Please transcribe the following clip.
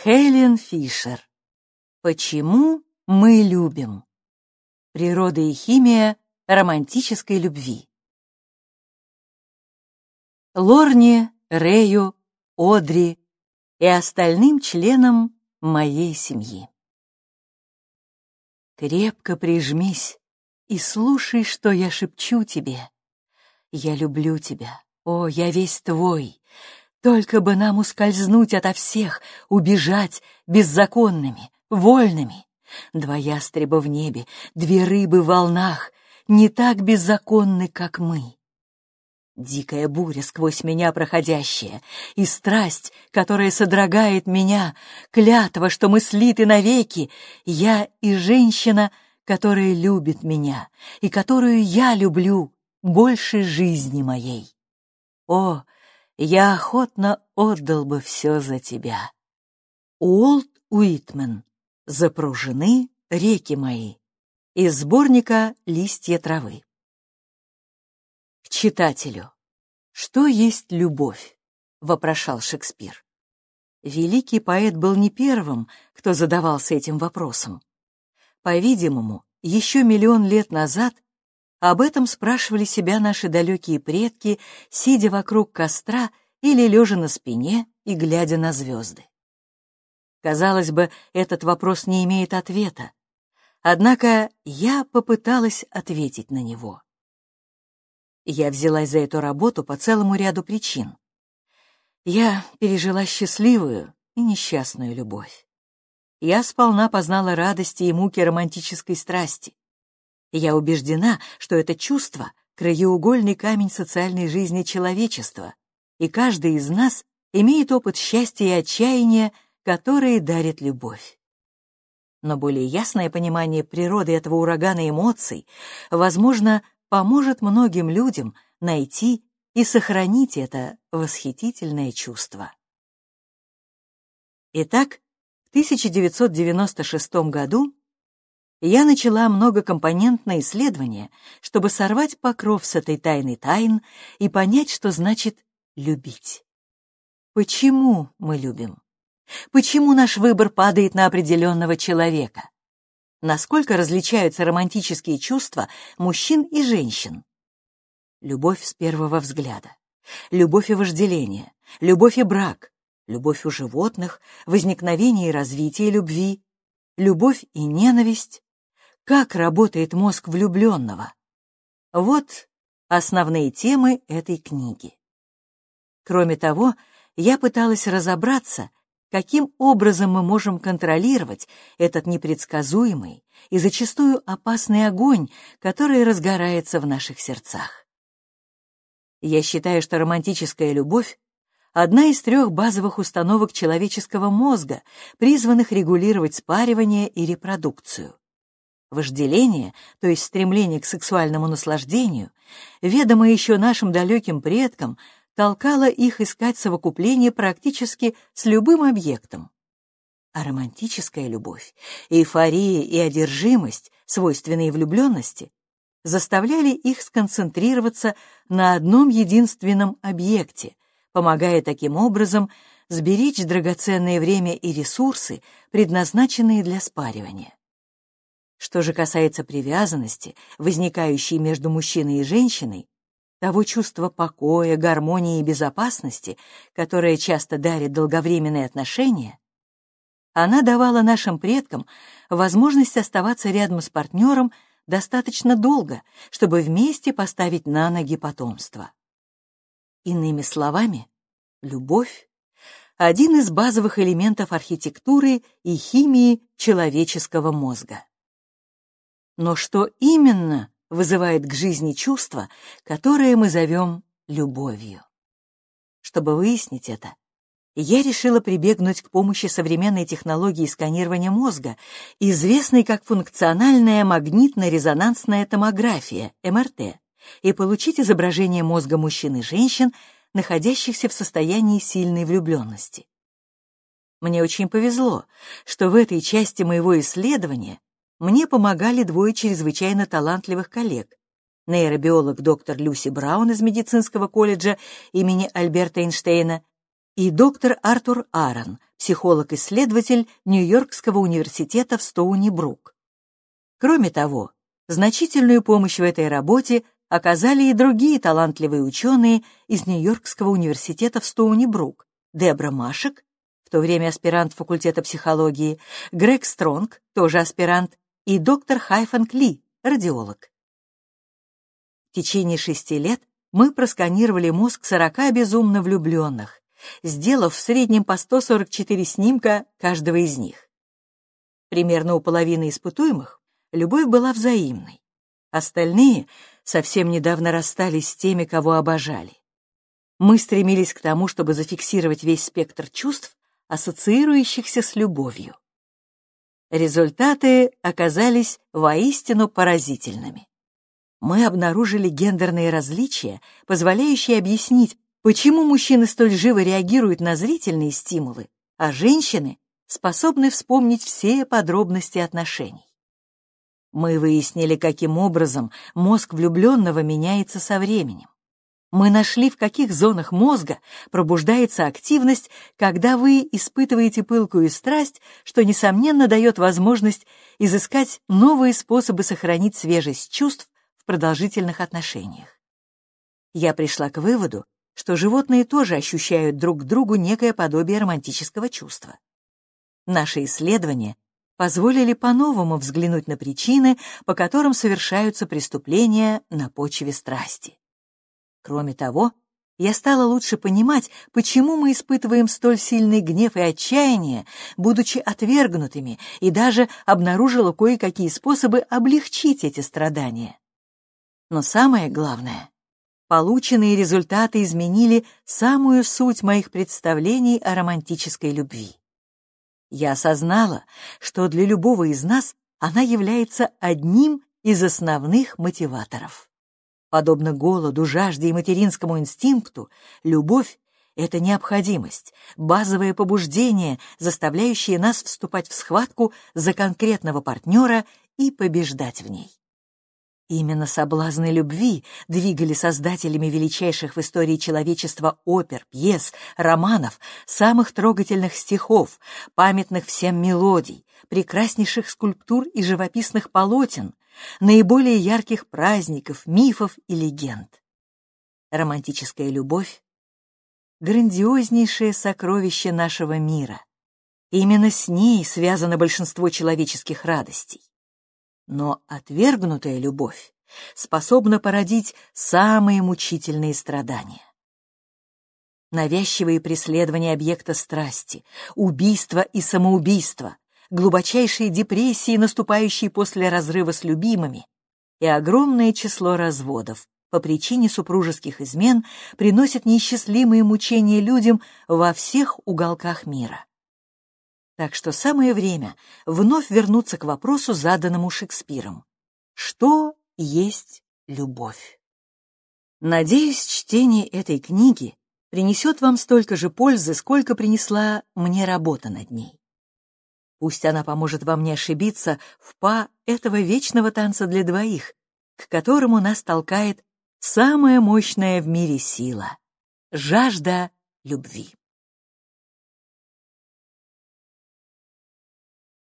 Хелен Фишер. Почему мы любим? Природа и химия романтической любви. Лорне, Рэю, Одри и остальным членам моей семьи. Крепко прижмись и слушай, что я шепчу тебе. Я люблю тебя, о, я весь твой. Только бы нам ускользнуть ото всех, убежать беззаконными, вольными. Два ястреба в небе, две рыбы в волнах, не так беззаконны, как мы. Дикая буря сквозь меня проходящая, и страсть, которая содрогает меня, клятва, что мы слиты навеки, я и женщина, которая любит меня, и которую я люблю больше жизни моей. О, я охотно отдал бы все за тебя. Уолт Уитмен. Запружены реки мои. Из сборника «Листья травы» к читателю. «Что есть любовь?» — вопрошал Шекспир. Великий поэт был не первым, кто задавался этим вопросом. По-видимому, еще миллион лет назад об этом спрашивали себя наши далекие предки, сидя вокруг костра или лежа на спине и глядя на звезды. Казалось бы, этот вопрос не имеет ответа. Однако я попыталась ответить на него. Я взялась за эту работу по целому ряду причин. Я пережила счастливую и несчастную любовь. Я сполна познала радости и муки романтической страсти. Я убеждена, что это чувство — краеугольный камень социальной жизни человечества, и каждый из нас имеет опыт счастья и отчаяния, которые дарит любовь. Но более ясное понимание природы этого урагана эмоций, возможно, поможет многим людям найти и сохранить это восхитительное чувство. Итак, в 1996 году я начала многокомпонентное исследование, чтобы сорвать покров с этой тайны тайн и понять, что значит любить. Почему мы любим? Почему наш выбор падает на определенного человека? насколько различаются романтические чувства мужчин и женщин. Любовь с первого взгляда, любовь и вожделение, любовь и брак, любовь у животных, возникновение и развитие любви, любовь и ненависть, как работает мозг влюбленного. Вот основные темы этой книги. Кроме того, я пыталась разобраться, каким образом мы можем контролировать этот непредсказуемый и зачастую опасный огонь, который разгорается в наших сердцах. Я считаю, что романтическая любовь — одна из трех базовых установок человеческого мозга, призванных регулировать спаривание и репродукцию. Вожделение, то есть стремление к сексуальному наслаждению, ведомо еще нашим далеким предкам — толкала их искать совокупление практически с любым объектом. А романтическая любовь, эйфория и одержимость, свойственные влюбленности, заставляли их сконцентрироваться на одном единственном объекте, помогая таким образом сберечь драгоценное время и ресурсы, предназначенные для спаривания. Что же касается привязанности, возникающей между мужчиной и женщиной, того чувства покоя, гармонии и безопасности, которое часто дарит долговременные отношения, она давала нашим предкам возможность оставаться рядом с партнером достаточно долго, чтобы вместе поставить на ноги потомство. Иными словами, любовь — один из базовых элементов архитектуры и химии человеческого мозга. Но что именно вызывает к жизни чувство, которое мы зовем любовью. Чтобы выяснить это, я решила прибегнуть к помощи современной технологии сканирования мозга, известной как функциональная магнитно-резонансная томография, МРТ, и получить изображение мозга мужчин и женщин, находящихся в состоянии сильной влюбленности. Мне очень повезло, что в этой части моего исследования мне помогали двое чрезвычайно талантливых коллег. Нейробиолог доктор Люси Браун из медицинского колледжа имени Альберта Эйнштейна и доктор Артур Аарон, психолог-исследователь Нью-Йоркского университета в Стоуни-Брук. Кроме того, значительную помощь в этой работе оказали и другие талантливые ученые из Нью-Йоркского университета в Стоуни-Брук, Дебра Машек, в то время аспирант факультета психологии, Грег Стронг, тоже аспирант, и доктор Хайфан Кли, радиолог. В течение шести лет мы просканировали мозг 40 безумно влюбленных, сделав в среднем по 144 снимка каждого из них. Примерно у половины испытуемых любовь была взаимной. Остальные совсем недавно расстались с теми, кого обожали. Мы стремились к тому, чтобы зафиксировать весь спектр чувств, ассоциирующихся с любовью. Результаты оказались воистину поразительными. Мы обнаружили гендерные различия, позволяющие объяснить, почему мужчины столь живо реагируют на зрительные стимулы, а женщины способны вспомнить все подробности отношений. Мы выяснили, каким образом мозг влюбленного меняется со временем. Мы нашли, в каких зонах мозга пробуждается активность, когда вы испытываете пылкую страсть, что, несомненно, дает возможность изыскать новые способы сохранить свежесть чувств в продолжительных отношениях. Я пришла к выводу, что животные тоже ощущают друг к другу некое подобие романтического чувства. Наши исследования позволили по-новому взглянуть на причины, по которым совершаются преступления на почве страсти. Кроме того, я стала лучше понимать, почему мы испытываем столь сильный гнев и отчаяние, будучи отвергнутыми, и даже обнаружила кое-какие способы облегчить эти страдания. Но самое главное, полученные результаты изменили самую суть моих представлений о романтической любви. Я осознала, что для любого из нас она является одним из основных мотиваторов. Подобно голоду, жажде и материнскому инстинкту, любовь — это необходимость, базовое побуждение, заставляющее нас вступать в схватку за конкретного партнера и побеждать в ней. Именно соблазны любви двигали создателями величайших в истории человечества опер, пьес, романов, самых трогательных стихов, памятных всем мелодий, прекраснейших скульптур и живописных полотен, наиболее ярких праздников, мифов и легенд. Романтическая любовь — грандиознейшее сокровище нашего мира. Именно с ней связано большинство человеческих радостей. Но отвергнутая любовь способна породить самые мучительные страдания. Навязчивые преследования объекта страсти, убийство и самоубийство, глубочайшие депрессии, наступающие после разрыва с любимыми, и огромное число разводов по причине супружеских измен приносят неисчислимые мучения людям во всех уголках мира. Так что самое время вновь вернуться к вопросу, заданному Шекспиром. Что есть любовь? Надеюсь, чтение этой книги принесет вам столько же пользы, сколько принесла мне работа над ней. Пусть она поможет вам не ошибиться в па этого вечного танца для двоих, к которому нас толкает самая мощная в мире сила — жажда любви.